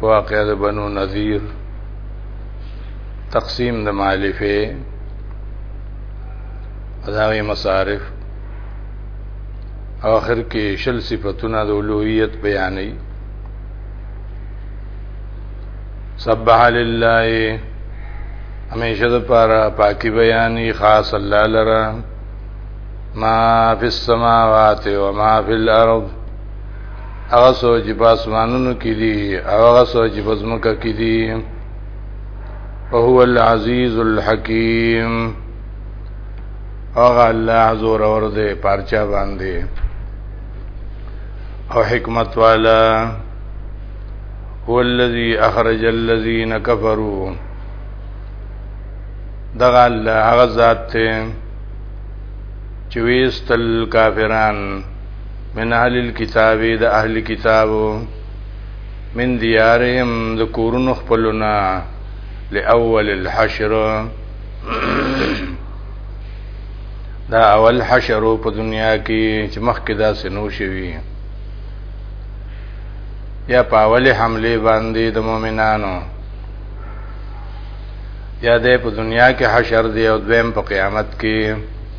واقع د بنو نذیر تقسیم د مالفه اداوی مصارف آخر کې شل صفاتونه د اولوہیت بیانې سبح لله همیشه د پاره پاکي بیانې خاص الله لره ما فی السماوات و ما فی الارض هغه څه چې په اسمانونو کې دي او هغه څه چې په ځمکه کې دي او هو العزیز الحکیم هغه الله زور اور دې پارچا باندې او حکمت والا هو الذي اخرج الذين كفروا دغه الله هغه ذات ته چويستل کافرانو من اهل الكتاب د اهل کتابو من دیارهم د کورونو خپلنا لاول الحشر دا اول حشر په دنیا کې چې مخکې دا سنو شوی یا په اول حمله باندې د مؤمنانو یا د په دنیا کې حشر دی او دویم په قیامت کې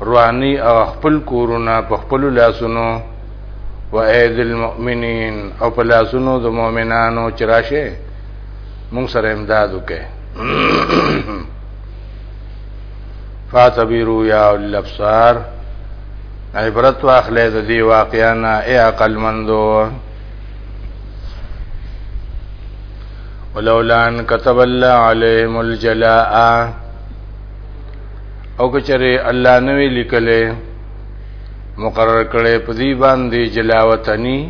رواني او خپل کورونه په خپل لاسونو و اید المؤمنین او په لاسونو د مؤمنانو چرشه مونږ سره امداد وکړي فاتبیرو یا الابصار عبرت واخلې د دې واقعانا ای عقل مندو ولولا ان كتب الله عليهم الجلاء او کچره الله نوې لیکلې مقرر کړي په دې باندې جلاوطنی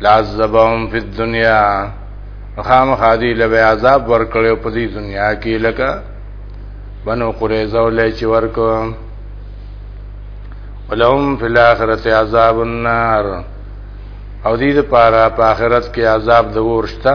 لعذبهم فی الدنیا خام خادی لبه عذاب ورکړي په دې دنیا کې لکه بنو قریظه ولې چې ورکو ولهم فی الاخرته عذاب النار او دې لپاره په آخرت کې عذاب د ورشته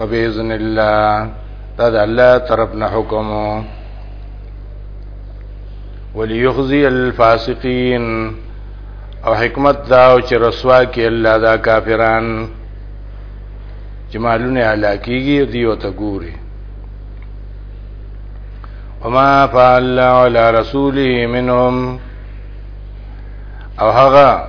وباذن الله دا د الله طرف نه حکم وليخزي الفاسقين او حکمت دا او چې رسوا کې الله دا کافران چې مالونه هلاکیږي دی او ته ګوري وما فعل على رسوله منهم او هغه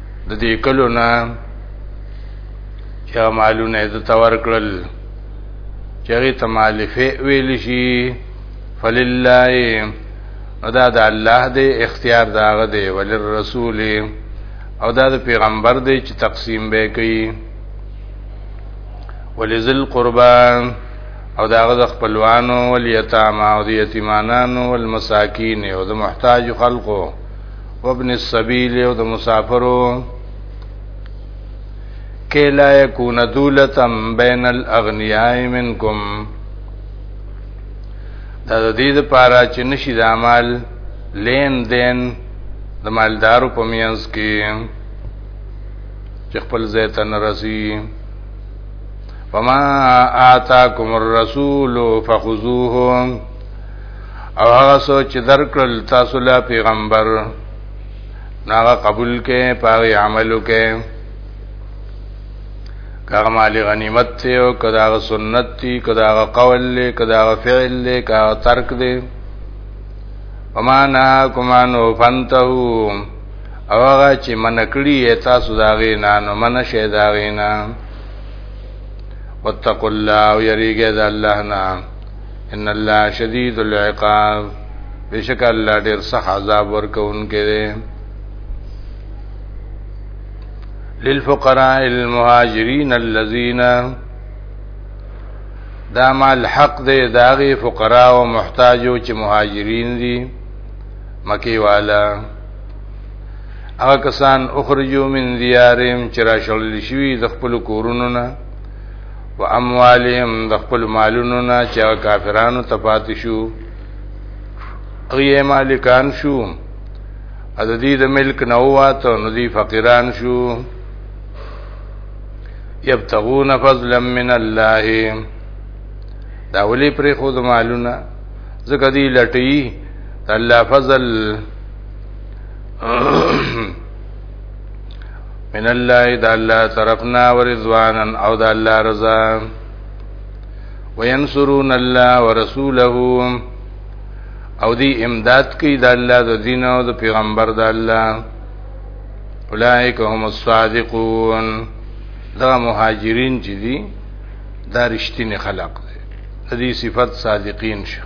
د دې کلو نه چې مالونه د تور کړل چې هغه ته مالفه ویل شي فللله ادا د الله دی اختیار داغه دی وللرسول او دا د پیغمبر دی چې تقسیم به کوي ولذل قربان او داغه د خپلوانو ول یتاما او د یتیمانانو ول مساکین او د محتاج خلقو وابن السبيل او د مسافرو کې لا يكون دولتم بين الاغنياء منكم دا د دې لپاره چې نشي د عمل لین دین د مالدارو په مینځ کې چې خپل ځای ته نرسي وما آتاکم الرسول فخذوه او هغه سوچ چې درکړل تاسو له پیغمبر ناغه قبول کې پاره عملو کې کغه مال غنیمت ته او کدا سنت تی کدا قول له کدا فعل له کا ترک دی وما نهاکم عنه فانتهوا او هغه چې من کړی تاسو دا غینا نو من شه دا غینا واتقوا الله ويرجى الله نعم ان الله شدید العقاب بشک الله ډیر سخت عذاب ورکوونکی دی للفقراء المهاجرين الذين دا مال حق دی داغي فقرا او محتاجو چې مهاجرین دي مکی والا هغه کسان اخرجو من دیارهم چې را شړل شوي د خپل کورونو نه و اموالهم د خپل مالونو نه چې کافرانو ته پاتې شو اغیه مالکان شو ا د دې د ملک نه واته نو دي فقیران شو یبتغون فضلا من الله دا ولي پر خود مالونه زکه دی لټي الله فضل من الله د الله طرفنا ورضوانا او د الله رضا وینصرون الله ورسوله او دی امداد کوي د الله د دین او د پیغمبر د الله اولئک هم الصادقون دا مهاجرین چې دي دا رښتینی خلق دي د دې صفت صادقین شو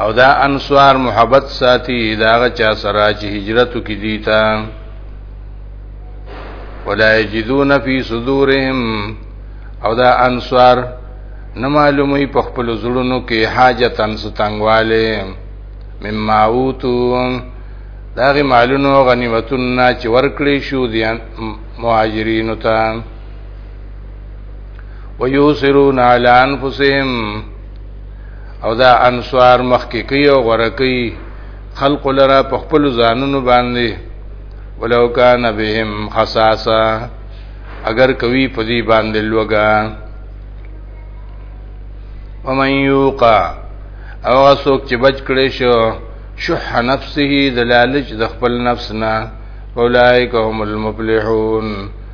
او دا انصار محبت ساتي دا غچا سره چې هجرت کې دي تا ولا یجدون فی صدورهم او دا انصار نه معلومي په خپل زړونو کې حاجت ان ستنګواله مما اوتو داغه مالونو غنیمتونه چې ورکړې شو دي مهاجرینو ته ويوسرون على انفسهم او دا انصار مخکې کوي او غره کوي خلق لرا په خپل ځانونو باندې ولو کان بهم خصاصه اگر کوي په دې باندې لوګا ومن یوقا او اسوک چې بچ کړي شو شح نفسه د لالچ د خپل نفس نه اولائک هم المفلحون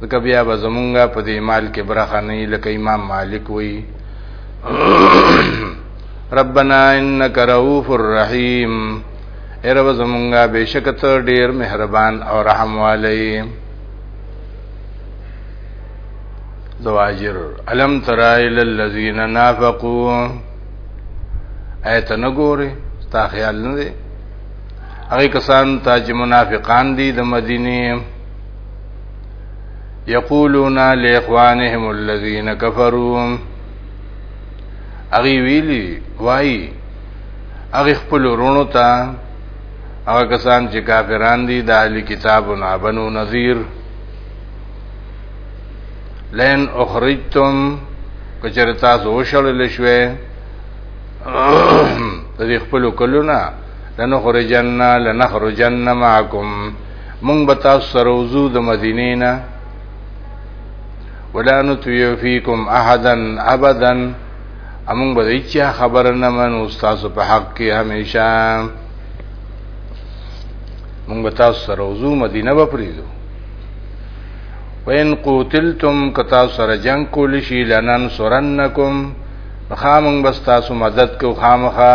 ځکه بیا به زمونږه په دې مال کې برخه نه لکه امام مالک وی ربنا انک رؤوف الرحیم ارب زمونږه بشک ته ډیر مهربان او رحم والی زواجر علم ترى الى الذين نافقوا ایت نګوري تا خیال نه دی هغه کسان ته چې منافقان دي د مدینه یقولون لاخوانهم الذين كفروا اغي ویلی وای اغي خپل ورونو ته هغه کسان چې کافران دي د اهلي کتابونو بنو نذیر لئن اخرجتم کچر تاسو وشړل شوي د خپل کلونه لنخرجن لنخرجن معکم مونږ به تاسو سره وزو د مدینې نه ولا نتویو فیکم احدا ابدا امون به هیڅ خبر نه منو تاسو په حق کې همیشه مونږ به تاسو سره وزو مدینه به پریزو وین قوتلتم کتا سره جنگ کول شي لنن سرنکم خامنګ بس تاسو مدد کو خامخا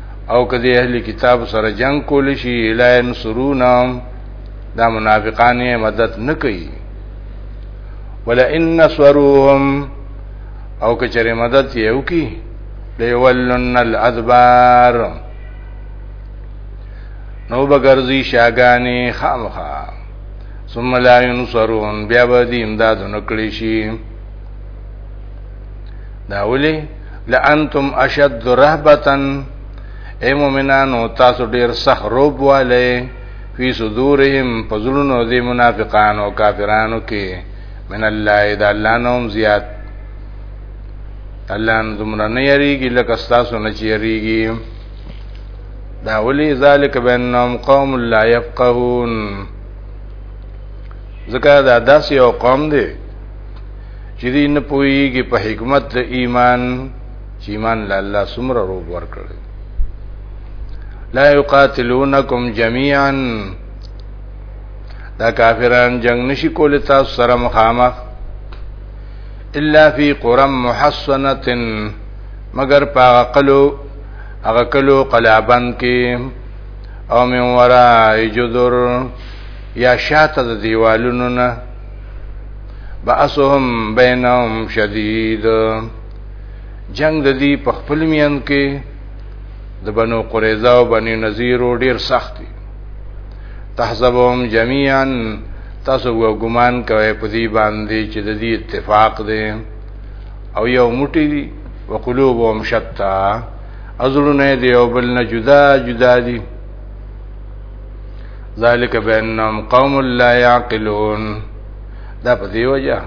او کدی اهل کتاب سره جنگ کول شي الاین سرونا دا منافقان یې مدد نه کوي ولا ان نصروهم او کچره مدد یې وکي لیولن الادبار نو بغرزی شاګانی خامخا ثم لا ينصرون بیا به دې امداد نکړي شي دا ولي لانتم اشد رهبتن اے مومنانو تاسو ډیر سخت روب والے فی صدورهم پزړونو دی منافقانو کافرانو کې من الله اذا الله نوم زیات الله زمره نه یریږي لکه تاسو نه چیریږي دا ولی ذالک بینهم قوم لا یفقهون ځکه دا داس یو قوم دی چې دې نه پويږي په حکمت د ایمان چې ایمان له الله سمره روب ورکړ لا یقاتلونکم جميعا دا کافران جنگ نشي کولای تاسو سره مخامخ الا فی قرم محصنه مگر پاغه قلو هغه کلو قلابند کې او من ورا جذر یا شاته د دیوالونو نه باسهم بینهم شدید جنگ د دې په خپل میان کې د بنو قریظه او بنی نذیر ډیر سخت دي تحسبهم جميعا تاسو وګمان کوي په دې باندې چې د دې اتفاق دی او یو موټی دی وقلوبهم شتا ازلونه دی او بل نه جدا جدا دي ذالک بانهم قوم لا يعقلون دا په دی وجه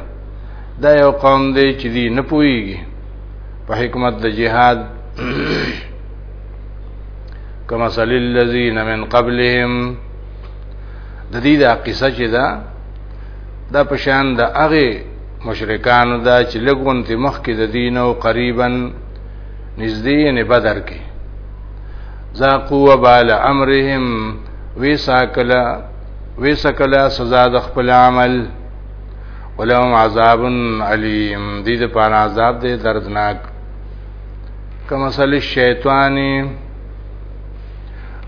دا یو قوم دی چې دی نه پويږي په حکمت د جهاد کما صلی الذین من قبلهم د دې دا قصه چې دا دا پشان د هغه مشرکانو دا چې لګون ته مخ کې د دین او قریبا نږدې نه بدر کې ذاقوا وبال امرهم وساکلا وسکلا سزا د خپل عمل ولهم عذاب علیم دې د پار عذاب دې دردناک کما سل شیطانی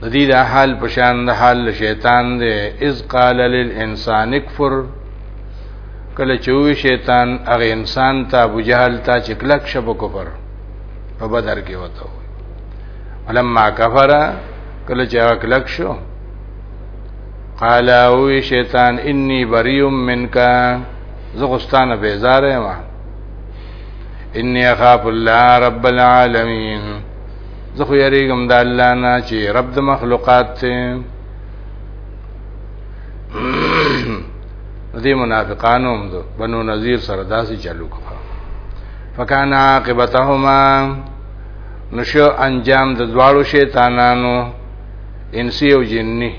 د دې د حال پشان د حال شیطان دې اذ قال للانسان اکفر کله چې وی شیطان هغه انسان ته ابو جهل ته چکلک شبو کفر په بدر کې وته ولما کفر کله چې هغه کلک شو قال او شیطان انی بری منک زغستانه بیزاره ما انی اخاف الله رب العالمین زه خو یریږم د الله نه چې رب د مخلوقات ته دې منافقانو هم دو بنو نذیر سره داسې چلو کړه فکان عاقبتهما نشو انجام د دواړو شیطانانو انسی او جنی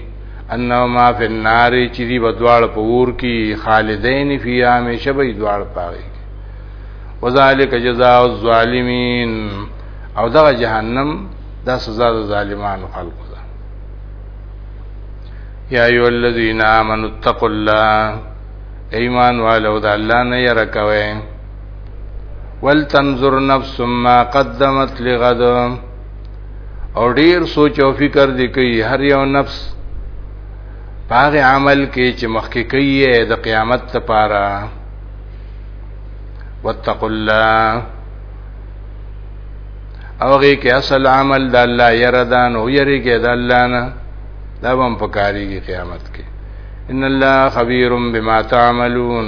انه ما فی النار چې دی بدواړ په ور کې خالدین فی همیشه به دواړ پاره وذالک جزاء الظالمین او دا جهنم دا سزا د ظالمانو خلقو ده یا ایو الذین آمنوا اتقوا الله ایمان والو د الله نه یره کوئ ولتنظر نفس ما قدمت لغد او ډیر سوچ او فکر دی کوي هر یو نفس پاغه عمل کې چې مخکې کوي د قیامت لپاره واتقوا الله اوږي کې اصل عمل د الله یره ده نو یری کې د الله نه دا هم پکاريږي قیامت کې ان الله خبير بما تعملون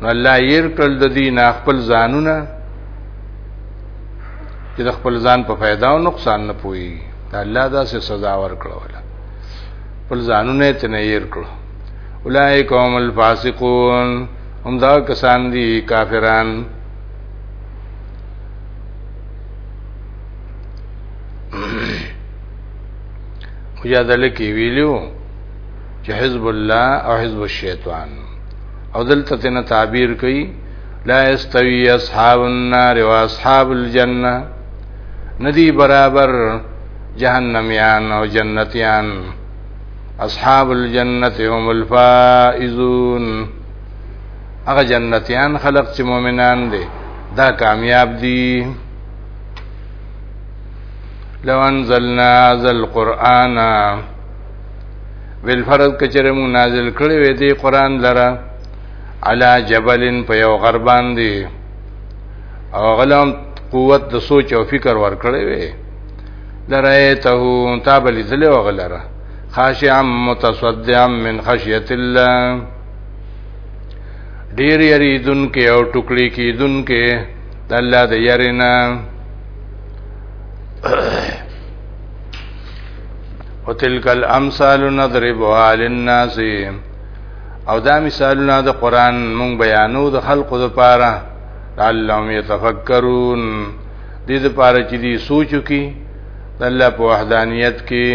نو الله ير کړل د دې نه خپل ځانونه چې د خپل ځان په फायदा او نقصان نه پوي دا الله دا سه سزا ورکړه ولا خپل ځانونه ته نه ير کړو اولئک هم الفاسقون هم دا کسان دي کافران مجادله کې ویلو چې حزب الله او حزب الشیطان او دلته تنه تعبیر کوي لا استوی اصحاب النار و اصحاب الجنه ندی برابر جهنميان او جنتيان اصحاب الجنه هم الفائزون هغه جنتيان خلق چې مؤمنان دي دا کامیاب دي لو انزلنا ذل قرانا ویل فرض کچره مون نازل کړی وې دی قران لره علا جبلن په یو غربان دی او غلم قوت د سوچ او فکر ور کړی وې لرایته تابل ذل وغلره خاشعا متصدعا من خشیت الله ډیر یری دن کې او ټوکړي کې دن کې د الله د یرینا وتلک الامثال نضربها للناس او دا مثالونه د قران مونږ بیانو د خلقو لپاره لعلهم يتفکرون دې لپاره چې دې سوچو کې د الله په وحدانیت کې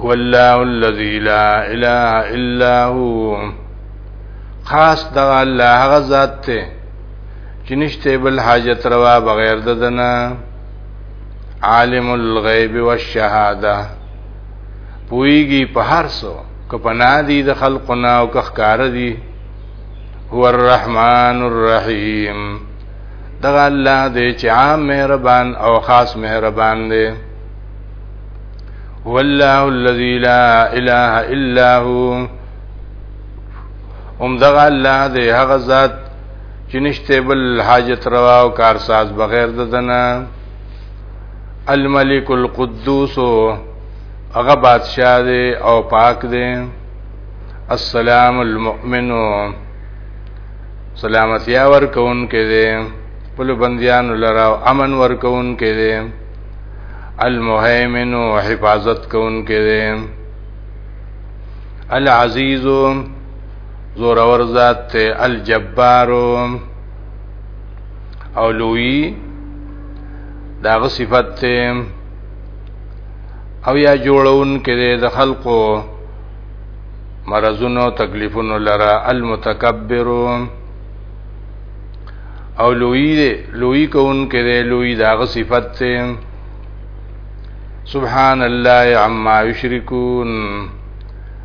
هو الله الذي لا اله الا هو خاص د الله هغه ذات ته چې نشته بل حاجت روا بغیر د دنه عالم الغیب والشهاده پویږي په هر څو کپنا دي د خلقنا او کخکار دي هو الرحمن الرحیم دغه الله دې چې عام مهربان او خاص مهربان دی هو الله الذي لا اله الا هو هم دغه الله دې هغه ذات چې نشته بل حاجت روا او کارساز بغیر د دنا الملک القدوس هغه بادشاہ دی او پاک دی السلام المؤمن سلامتی اور کون کې دی خپل بنديان لره او امن ورکون کې دي المهيمن او حفاظت کون کې دي العزيز زورور ذات ته الجبار او لوی داغه صفت ته او یا جوړون کې د خلقو مرزونو تکلیفونو لرا المتکبر او لوی دی لوی کون کې دی لوی داغه صفت ته سبحان الله عما یشرکون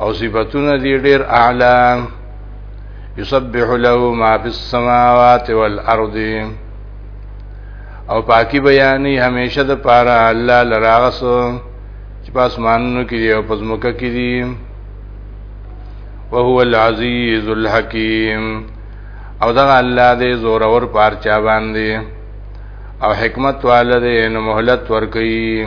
او صفاتونه دي ډېر اعلی یسبح له ما فی السماوات والارض او پاکی بیانې همیشه د پاره الله لراغسو چې په اسمانونو کې دی او په ځمکه کې دی وهو العزیز الحکیم او دا الله دې زور اور پارچا باندې او حکمت والده نو مهلت ورکي